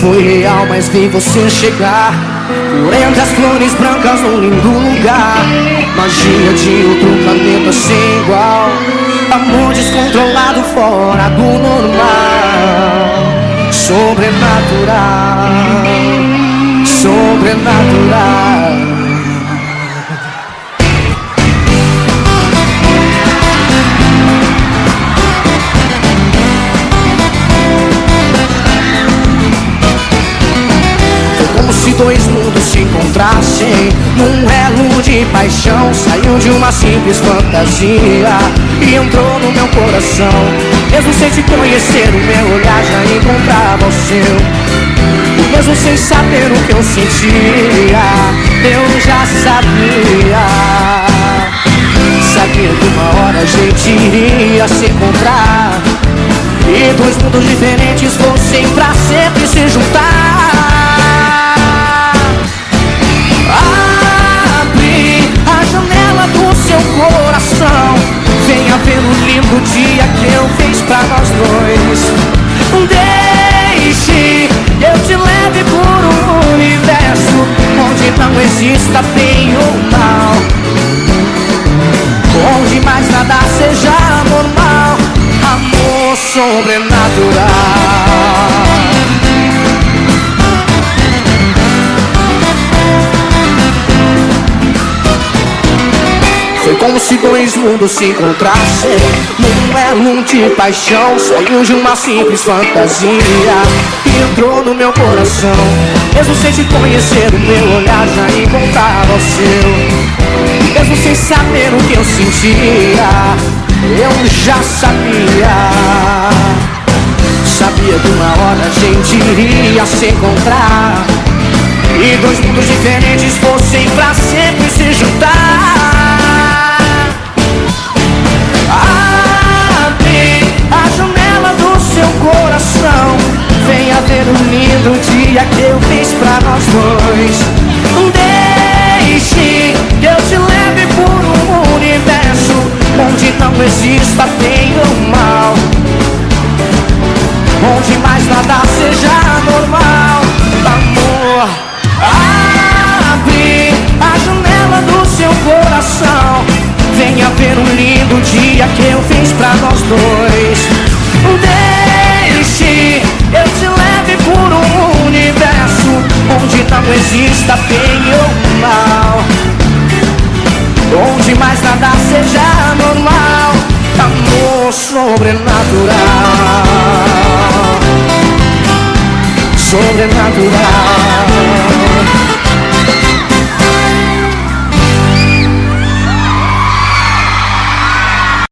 foi real, mas vi você chegar. Por entre as flores brancas num lindo lugar. Magia de outro planeta sem igual. Amor descontrolado fora do normal. Sobrenatural. Sobrenatural dois mundos se encontrassem. Num elo de paixão Saiu de uma simples fantasia E entrou no meu coração. Mesmo sem te conhecer o meu olhar já encontrava o seu. Mesmo sem saber o que eu sentia Eu já sabia. Sabia que uma hora a gente iria se encontrar. E dois mundos diferentes fossem pra sempre se juntar sobrenatural. Foi como se dois mundos se encontrassem. Num elo de paixão Saiu de uma simples fantasia. Entrou no meu coração. Mesmo sem te conhecer O meu olhar já encontrava o seu. Mesmo sem saber o que eu sentia Eu já sabia. Sabia que uma hora a gente iria se encontrar. E dois mundos diferentes fossem pra sempre se juntar. Coração. Venha ver o lindo dia que eu fiz pra nós dois bem ou mal. Onde mais nada seja normal. Amor, abre a janela do seu coração. Venha ver o lindo dia que eu fiz pra nós dois. Deixe eu te leve por um universo Onde não exista bem ou mal. Onde mais nada seja normal Sobrenatural